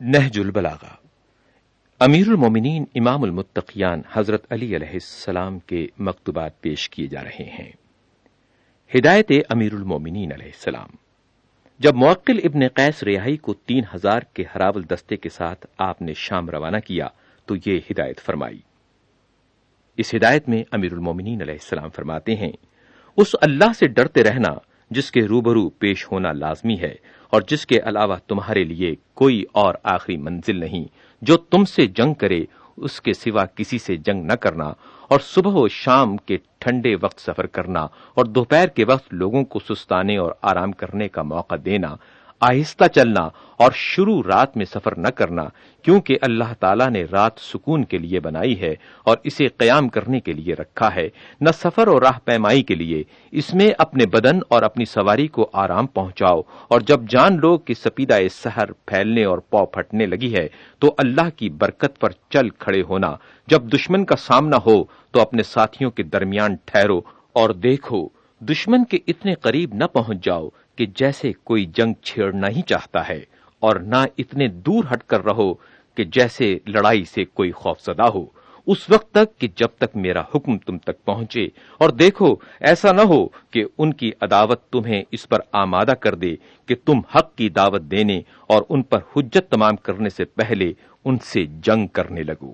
نہج البلاغا امیر المومنین امام المتقیان حضرت علی علیہ السلام کے مکتوبات پیش کیے جا رہے ہیں۔ ہدایت امیر المومنین علیہ السلام۔ جب موکل ابن قیس ریائی کو تین ہزار کے ہراول دستے کے ساتھ آپ نے شام روانہ کیا تو یہ ہدایت فرمائی۔ اس ہدایت میں امیر المومنین علیہ السلام فرماتے ہیں، اس اللہ سے ڈرتے رہنا جس کے روبرو پیش ہونا لازمی ہے اور جس کے علاوہ تمہارے لیے کوئی اور آخری منزل نہیں۔ جو تم سے جنگ کرے، اس کے سوا کسی سے جنگ نہ کرنا اور صبح و شام کے ٹھنڈے وقت سفر کرنا اور دوپہر کے وقت لوگوں کو سستانے اور آرام کرنے کا موقع دینا۔ آہستہ چلنا اور شروع رات میں سفر نہ کرنا، کیونکہ اللہ تعالیٰ نے رات سکون کے لیے بنائی ہے اور اسے قیام کرنے کے لیے رکھا ہے، نہ سفر اور راہ پیمائی کے لیے۔ اس میں اپنے بدن اور اپنی سواری کو آرام پہنچاؤ، اور جب جان لو کہ سپیدہ سحر پھیلنے اور پو پھٹنے لگی ہے، تو اللہ کی برکت پر چل کھڑے ہونا۔ جب دشمن کا سامنا ہو، تو اپنے ساتھیوں کے درمیان ٹھہرو اور دیکھو۔ دشمن کے اتنے قریب نہ پہنچ جاؤ کہ جیسے کوئی جنگ چھیڑنا ہی چاہتا ہے، اور نہ اتنے دور ہٹ کر رہو کہ جیسے لڑائی سے کوئی خوف زدہ ہو۔ اس وقت تک کہ جب تک میرا حکم تم تک پہنچے، اور دیکھو، ایسا نہ ہو کہ ان کی عداوت تمہیں اس پر آمادہ کر دے کہ تم حق کی دعوت دینے اور ان پر حجت تمام کرنے سے پہلے ان سے جنگ کرنے لگو۔